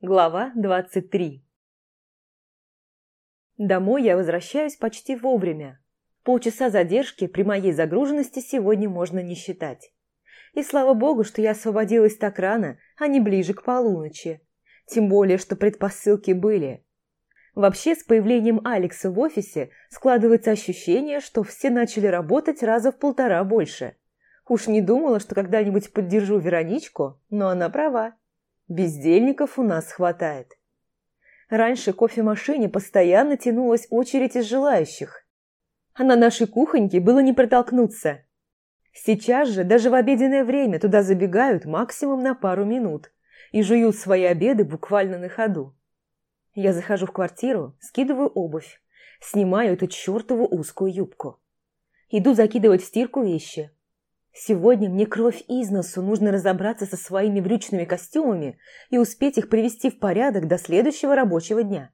Глава 23 Домой я возвращаюсь почти вовремя. Полчаса задержки при моей загруженности сегодня можно не считать. И слава богу, что я освободилась так рано, а не ближе к полуночи. Тем более, что предпосылки были. Вообще, с появлением Алекса в офисе складывается ощущение, что все начали работать раза в полтора больше. Уж не думала, что когда-нибудь поддержу Вероничку, но она права. Бездельников у нас хватает. Раньше кофемашине постоянно тянулась очередь из желающих. А на нашей кухоньке было не протолкнуться. Сейчас же даже в обеденное время туда забегают максимум на пару минут и жуют свои обеды буквально на ходу. Я захожу в квартиру, скидываю обувь, снимаю эту чертову узкую юбку. Иду закидывать в стирку вещи, Сегодня мне кровь из носу, нужно разобраться со своими брючными костюмами и успеть их привести в порядок до следующего рабочего дня.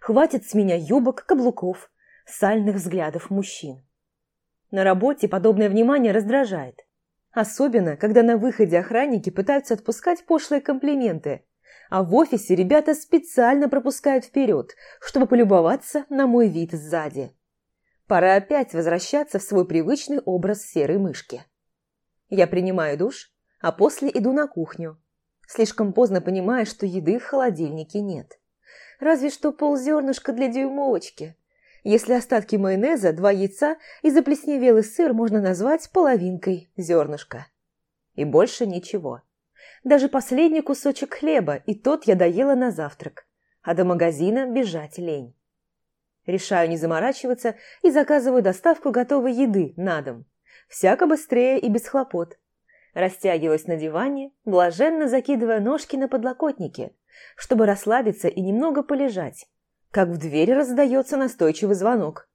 Хватит с меня юбок, каблуков, сальных взглядов мужчин. На работе подобное внимание раздражает. Особенно, когда на выходе охранники пытаются отпускать пошлые комплименты, а в офисе ребята специально пропускают вперед, чтобы полюбоваться на мой вид сзади. Пора опять возвращаться в свой привычный образ серой мышки. Я принимаю душ, а после иду на кухню. Слишком поздно понимаю, что еды в холодильнике нет. Разве что ползернышка для дюймовочки. Если остатки майонеза, два яйца и заплесневелый сыр можно назвать половинкой зернышка. И больше ничего. Даже последний кусочек хлеба, и тот я доела на завтрак. А до магазина бежать лень. Решаю не заморачиваться и заказываю доставку готовой еды на дом всяко быстрее и без хлопот. Растягиваясь на диване, блаженно закидывая ножки на подлокотники, чтобы расслабиться и немного полежать, как в двери раздается настойчивый звонок.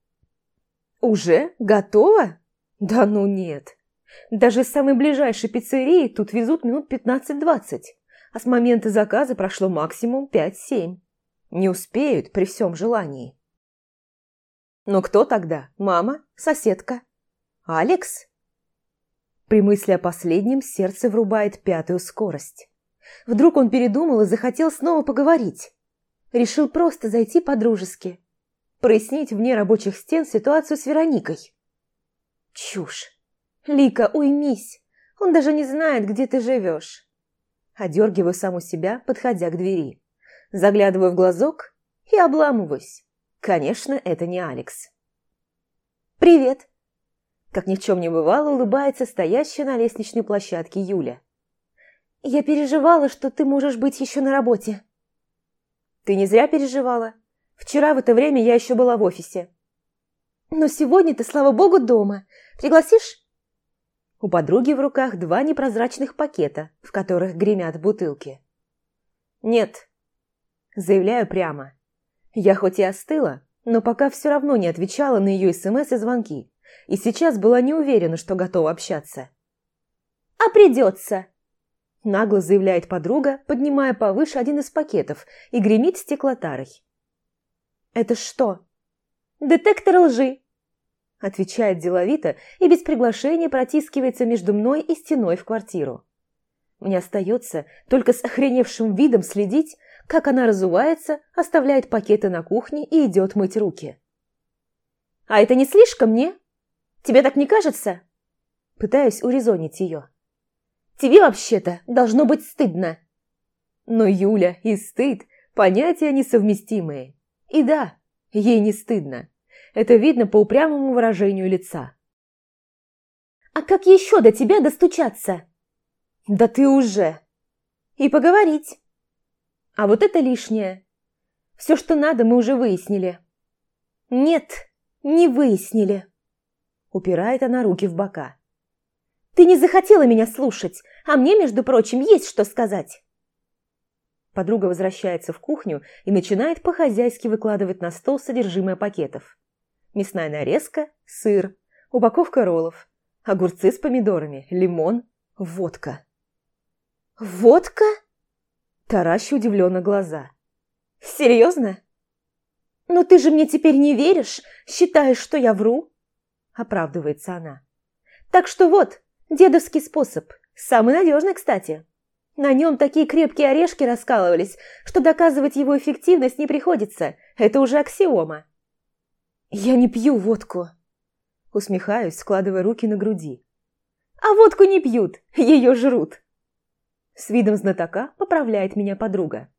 «Уже? Готово? Да ну нет!» Даже из самой ближайшей пиццерии тут везут минут 15-20, а с момента заказа прошло максимум 5-7. Не успеют при всем желании. Но кто тогда? Мама? Соседка? «Алекс?» При мысли о последнем сердце врубает пятую скорость. Вдруг он передумал и захотел снова поговорить. Решил просто зайти по-дружески. Прояснить вне рабочих стен ситуацию с Вероникой. Чушь. Лика, уймись. Он даже не знает, где ты живешь. Одергиваю саму себя, подходя к двери. Заглядываю в глазок и обламываюсь. Конечно, это не Алекс. «Привет!» Как ни в чем не бывало, улыбается стоящая на лестничной площадке Юля. «Я переживала, что ты можешь быть еще на работе». «Ты не зря переживала. Вчера в это время я еще была в офисе». «Но сегодня ты, слава богу, дома. Пригласишь?» У подруги в руках два непрозрачных пакета, в которых гремят бутылки. «Нет», – заявляю прямо. Я хоть и остыла, но пока все равно не отвечала на ее СМС и звонки и сейчас была не уверена, что готова общаться. «А придется!» Нагло заявляет подруга, поднимая повыше один из пакетов и гремит стеклотарой. «Это что?» «Детектор лжи!» Отвечает деловито и без приглашения протискивается между мной и стеной в квартиру. Мне остается только с охреневшим видом следить, как она разувается, оставляет пакеты на кухне и идет мыть руки. «А это не слишком мне?» Тебе так не кажется?» Пытаюсь урезонить ее. «Тебе вообще-то должно быть стыдно». Но Юля и стыд – понятия несовместимые. И да, ей не стыдно. Это видно по упрямому выражению лица. «А как еще до тебя достучаться?» «Да ты уже!» «И поговорить!» «А вот это лишнее. Все, что надо, мы уже выяснили». «Нет, не выяснили». Упирает она руки в бока. «Ты не захотела меня слушать, а мне, между прочим, есть что сказать!» Подруга возвращается в кухню и начинает по-хозяйски выкладывать на стол содержимое пакетов. Мясная нарезка, сыр, упаковка роллов, огурцы с помидорами, лимон, водка. «Водка?» Таращу удивленно глаза. «Серьезно? Но ты же мне теперь не веришь? Считаешь, что я вру?» – оправдывается она. «Так что вот, дедовский способ. Самый надежный, кстати. На нем такие крепкие орешки раскалывались, что доказывать его эффективность не приходится. Это уже аксиома. «Я не пью водку», – усмехаюсь, складывая руки на груди. «А водку не пьют, ее жрут». С видом знатока поправляет меня подруга.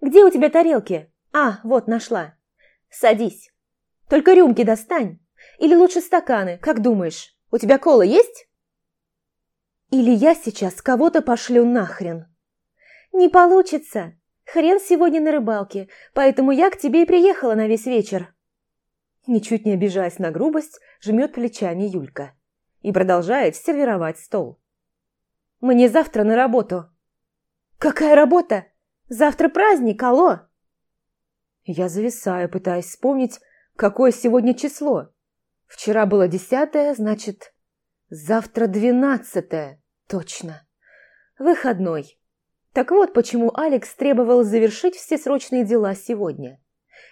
«Где у тебя тарелки? А, вот, нашла. Садись. Только рюмки достань. Или лучше стаканы, как думаешь? У тебя кола есть?» Или я сейчас кого-то пошлю нахрен. Не получится. Хрен сегодня на рыбалке, поэтому я к тебе и приехала на весь вечер. Ничуть не обижаясь на грубость, жмет плечами Юлька и продолжает сервировать стол. Мне завтра на работу. Какая работа? Завтра праздник, алло! Я зависаю, пытаясь вспомнить, какое сегодня число. Вчера было десятое, значит, завтра двенадцатое. Точно. Выходной. Так вот, почему Алекс требовал завершить все срочные дела сегодня.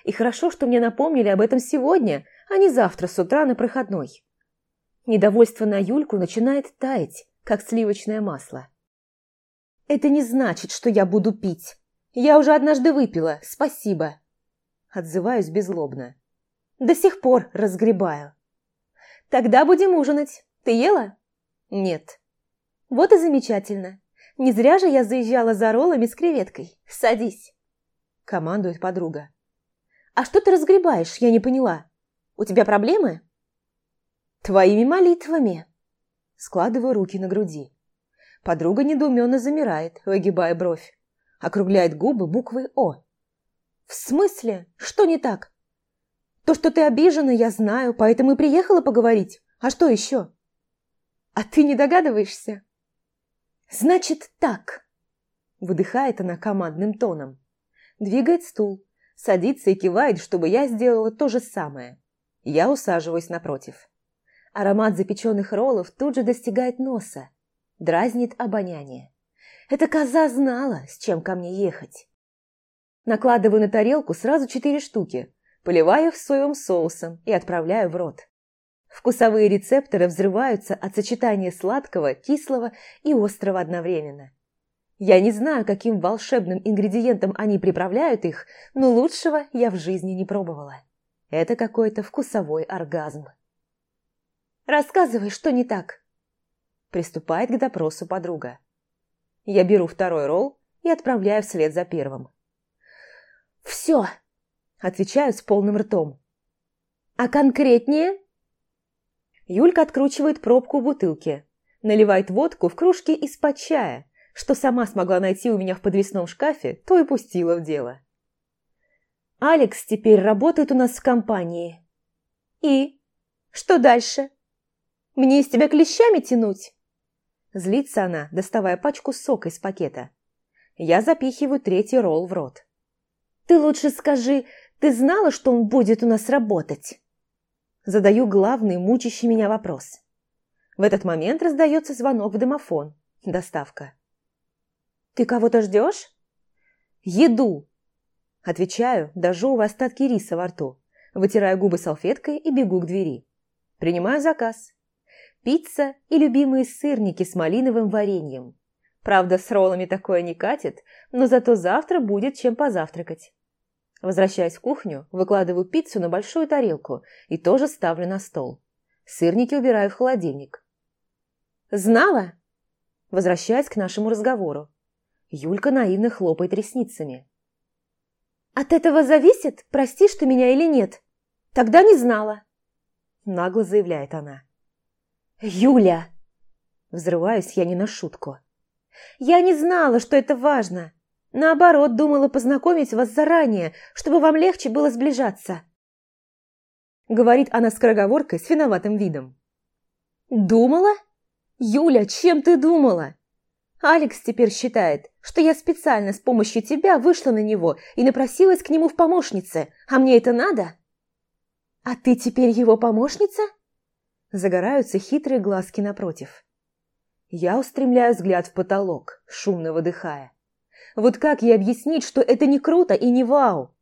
И хорошо, что мне напомнили об этом сегодня, а не завтра с утра на проходной. Недовольство на Юльку начинает таять, как сливочное масло. «Это не значит, что я буду пить. Я уже однажды выпила, спасибо». Отзываюсь беззлобно. «До сих пор разгребаю». «Тогда будем ужинать. Ты ела?» «Нет». «Вот и замечательно. Не зря же я заезжала за роллами с креветкой. Садись», – командует подруга. «А что ты разгребаешь, я не поняла. У тебя проблемы?» «Твоими молитвами». Складываю руки на груди. Подруга недоуменно замирает, выгибая бровь. Округляет губы буквой «О». «В смысле? Что не так?» «То, что ты обижена, я знаю, поэтому и приехала поговорить. А что еще?» «А ты не догадываешься?» «Значит так!» Выдыхает она командным тоном. Двигает стул, садится и кивает, чтобы я сделала то же самое. Я усаживаюсь напротив. Аромат запеченных роллов тут же достигает носа, дразнит обоняние. Эта коза знала, с чем ко мне ехать. Накладываю на тарелку сразу четыре штуки, поливаю их соевым соусом и отправляю в рот. Вкусовые рецепторы взрываются от сочетания сладкого, кислого и острого одновременно. Я не знаю, каким волшебным ингредиентом они приправляют их, но лучшего я в жизни не пробовала. Это какой-то вкусовой оргазм. «Рассказывай, что не так?» Приступает к допросу подруга. Я беру второй ролл и отправляю вслед за первым. «Все!» – отвечаю с полным ртом. «А конкретнее?» Юлька откручивает пробку в бутылке, наливает водку в кружки из-под чая, что сама смогла найти у меня в подвесном шкафе, то и пустила в дело. Алекс теперь работает у нас в компании. И? Что дальше? Мне из тебя клещами тянуть? Злится она, доставая пачку сока из пакета. Я запихиваю третий ролл в рот. Ты лучше скажи, ты знала, что он будет у нас работать? Задаю главный, мучащий меня вопрос. В этот момент раздается звонок в домофон. Доставка. «Ты кого-то ждешь?» «Еду!» Отвечаю, дожевывая остатки риса во рту, вытираю губы салфеткой и бегу к двери. Принимаю заказ. Пицца и любимые сырники с малиновым вареньем. Правда, с роллами такое не катит, но зато завтра будет чем позавтракать. Возвращаясь в кухню, выкладываю пиццу на большую тарелку и тоже ставлю на стол. Сырники убираю в холодильник. «Знала?» Возвращаясь к нашему разговору. Юлька наивно хлопает ресницами. «От этого зависит, простишь ты меня или нет? Тогда не знала!» Нагло заявляет она. «Юля!» Взрываюсь я не на шутку. «Я не знала, что это важно. Наоборот, думала познакомить вас заранее, чтобы вам легче было сближаться. Говорит она скороговоркой с виноватым видом. Думала? Юля, чем ты думала? Алекс теперь считает, что я специально с помощью тебя вышла на него и напросилась к нему в помощнице, а мне это надо? А ты теперь его помощница? Загораются хитрые глазки напротив. Я устремляю взгляд в потолок, шумно выдыхая. Вот как ей объяснить, что это не круто и не вау?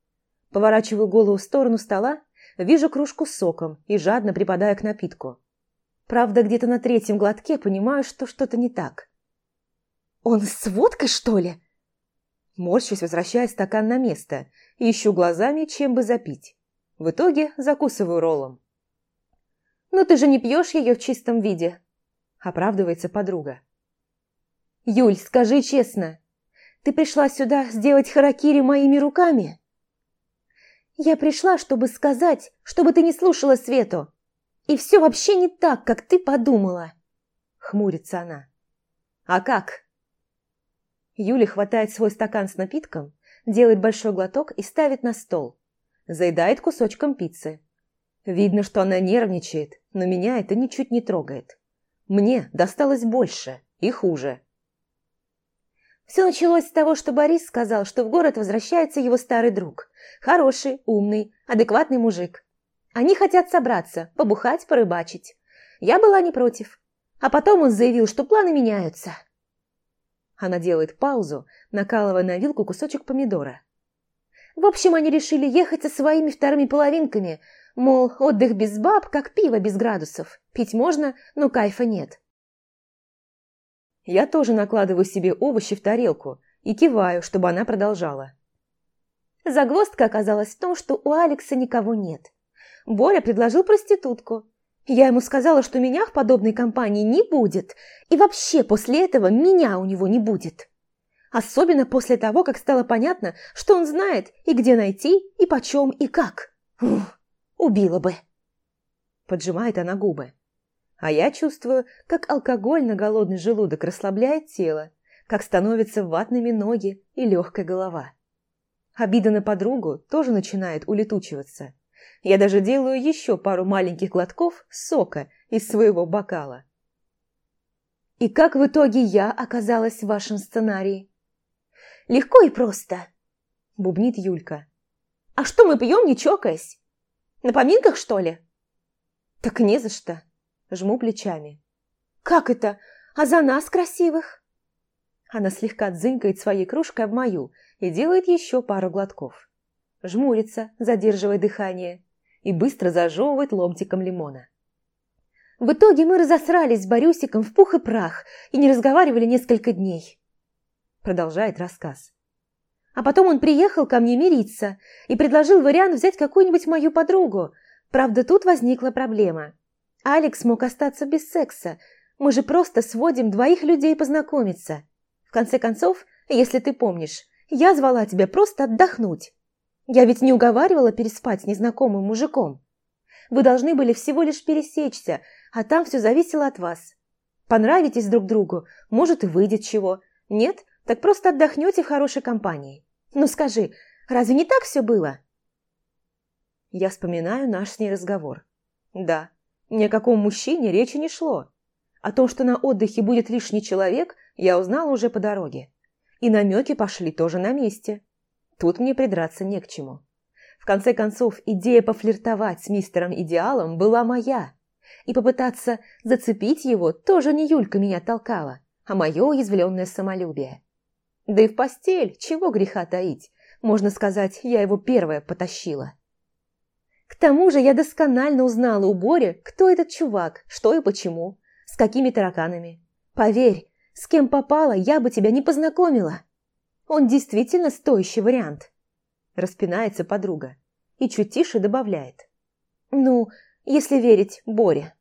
Поворачиваю голову в сторону стола, вижу кружку с соком и жадно припадаю к напитку. Правда, где-то на третьем глотке понимаю, что что-то не так. Он с водкой, что ли?» Морщусь, возвращая стакан на место и ищу глазами, чем бы запить. В итоге закусываю роллом. «Ну ты же не пьешь ее в чистом виде», – оправдывается подруга. «Юль, скажи честно, ты пришла сюда сделать харакири моими руками?» «Я пришла, чтобы сказать, чтобы ты не слушала Свету. И все вообще не так, как ты подумала», – хмурится она. «А как?» Юля хватает свой стакан с напитком, делает большой глоток и ставит на стол. Заедает кусочком пиццы. Видно, что она нервничает, но меня это ничуть не трогает. Мне досталось больше и хуже. Все началось с того, что Борис сказал, что в город возвращается его старый друг. Хороший, умный, адекватный мужик. Они хотят собраться, побухать, порыбачить. Я была не против. А потом он заявил, что планы меняются. Она делает паузу, накалывая на вилку кусочек помидора. В общем, они решили ехать со своими вторыми половинками, мол, отдых без баб, как пиво без градусов. Пить можно, но кайфа нет. Я тоже накладываю себе овощи в тарелку и киваю, чтобы она продолжала. Загвоздка оказалась в том, что у Алекса никого нет. Боря предложил проститутку. Я ему сказала, что меня в подобной компании не будет, и вообще после этого меня у него не будет. Особенно после того, как стало понятно, что он знает и где найти, и почем, и как. Ух, убила бы. Поджимает она губы. А я чувствую, как алкоголь на голодный желудок расслабляет тело, как становятся ватными ноги и легкая голова. Обида на подругу тоже начинает улетучиваться. Я даже делаю еще пару маленьких глотков сока из своего бокала. И как в итоге я оказалась в вашем сценарии? Легко и просто, бубнит Юлька. А что мы пьем, не чокаясь? На поминках, что ли? Так не за что. Жму плечами. Как это? А за нас красивых? Она слегка дзынькает своей кружкой в мою и делает еще пару глотков. Жмурится, задерживая дыхание, и быстро зажевывает ломтиком лимона. В итоге мы разосрались с Борюсиком в пух и прах и не разговаривали несколько дней. Продолжает рассказ. А потом он приехал ко мне мириться и предложил вариант взять какую-нибудь мою подругу. Правда, тут возникла проблема. Алекс мог остаться без секса. Мы же просто сводим двоих людей познакомиться. В конце концов, если ты помнишь, я звала тебя просто отдохнуть. Я ведь не уговаривала переспать с незнакомым мужиком. Вы должны были всего лишь пересечься, а там все зависело от вас. Понравитесь друг другу, может и выйдет чего. Нет, так просто отдохнете в хорошей компании. Ну скажи, разве не так все было? Я вспоминаю наш с ней разговор. Да, ни о каком мужчине речи не шло. О том, что на отдыхе будет лишний человек, я узнала уже по дороге. И намеки пошли тоже на месте. Тут мне придраться не к чему. В конце концов, идея пофлиртовать с мистером Идеалом была моя. И попытаться зацепить его тоже не Юлька меня толкала, а мое уязвленное самолюбие. Да и в постель, чего греха таить, можно сказать, я его первая потащила. Тому же я досконально узнала у Бори, кто этот чувак, что и почему, с какими тараканами. Поверь, с кем попала, я бы тебя не познакомила. Он действительно стоящий вариант. Распинается подруга и чуть тише добавляет. Ну, если верить Боре.